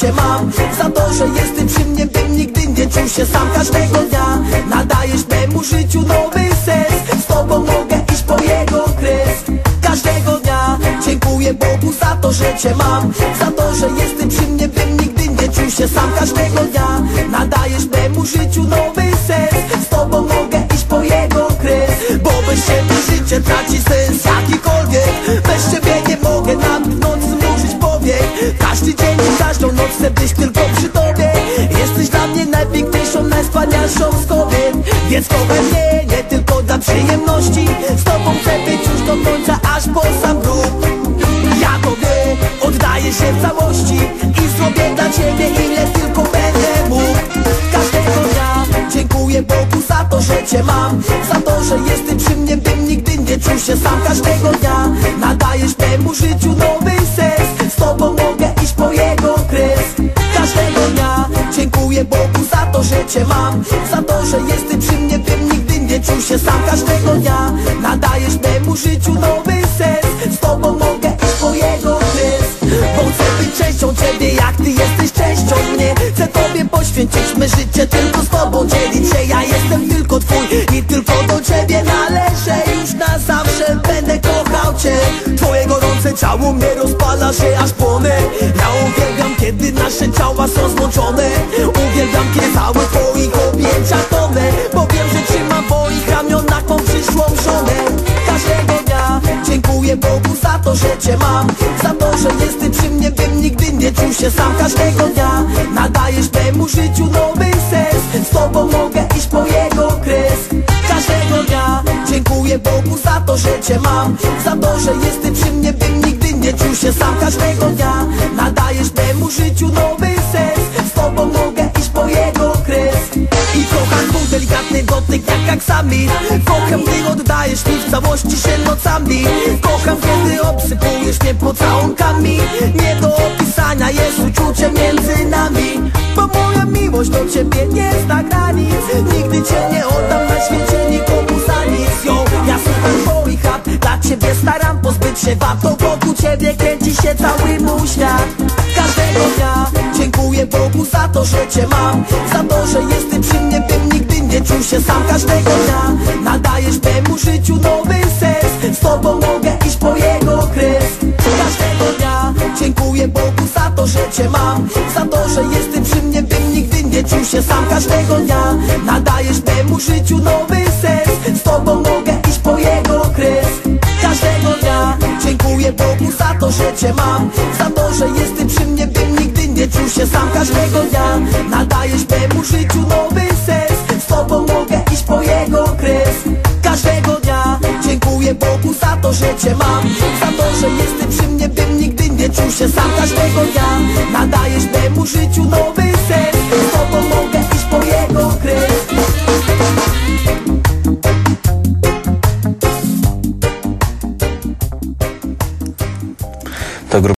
cię mam. Za to, że jesteś przy mnie, bym nigdy nie czuł się sam. Każdego dnia Nadajesz memu życiu nowy sens. Z tobą mogę iść po jego kres Każdego dnia dziękuję Bogu za to, że cię mam. Za to, że jesteś przy mnie, bym nigdy nie czuł się sam. Każdego dnia Nadajesz memu życiu nowy sens. Z tobą mogę iść po jego kres Bo bez ciebie życie traci każdą noc chcę być tylko przy tobie. Jesteś dla mnie najpiękniejszą, najwspanialszą z kobiet. Więc kochaj mnie nie tylko dla przyjemności. Z tobą chcę być już do końca, aż po sam grób. Ja tobie oddaję się w całości I zrobię dla ciebie ile tylko będę mógł. Każdego dnia dziękuję Bogu za to, że cię mam. Za to, że jesteś przy mnie, bym nigdy nie czuł się sam. Każdego dnia nadajesz temu życiu nowy mam Za to, że jesteś przy mnie, bym nigdy nie czuł się sam. Każdego dnia nadajesz temu życiu nowy sens. Z tobą mogę iść po jego Bo chcę być częścią ciebie, jak ty jesteś częścią mnie. Chcę tobie poświęcić me życie, tylko z tobą dzielić się. Ja jestem tylko twój i tylko do ciebie należę. Już na zawsze będę kochał cię. Twoje gorące ciało mnie rozpala się aż płonę. Ja uwielbiam kiedy nasze ciała są złączone. Uwielbiam kiedy cały twoich objęciach tonę Bo wiem, że trzymam w moich ramionach mą przyszłą żonę. Każdego dnia dziękuję Bogu za to, że cię mam Za to, że jesteś przy mnie, bym nigdy nie czuł się sam. Każdego dnia nadajesz temu życiu nowy sens. Z tobą mogę iść po jego kres. Każdego dnia dziękuję Bogu za to, że cię mam Za to, że jesteś przy mnie, bym nigdy nie czuł się sam. Każdego dnia nadajesz temu życiu nowy delikatny dotyk jak aksamit Kocham, gdy oddajesz mi w całości się nocami. Kocham, kiedy obsypujesz mnie pocałunkami. Nie do opisania jest uczucie między nami. Bo moja miłość do ciebie nie zna granic. Nigdy cię nie oddam na świecie nikomu za nic. Yo, ja słucham twoich chat, dla ciebie staram pozbyć się wad To wokół ciebie kręci się cały mój świat. Każdego dnia dziękuję Bogu za to, że cię mam. Za to, mogę iść po jego Każdego dnia dziękuję Bogu za to, że cię mam Za to, że jesteś przy mnie, bym nigdy nie czuł się sam. Każdego dnia nadajesz temu życiu nowy sens. Z tobą mogę iść po jego kres Każdego dnia dziękuję Bogu za to, że cię mam Za to, że jesteś przy mnie, bym nigdy nie czuł się sam. Każdego dnia to, że cię mam. Za to, że jesteś przy mnie, bym nigdy nie czuł się sam. Każdego dnia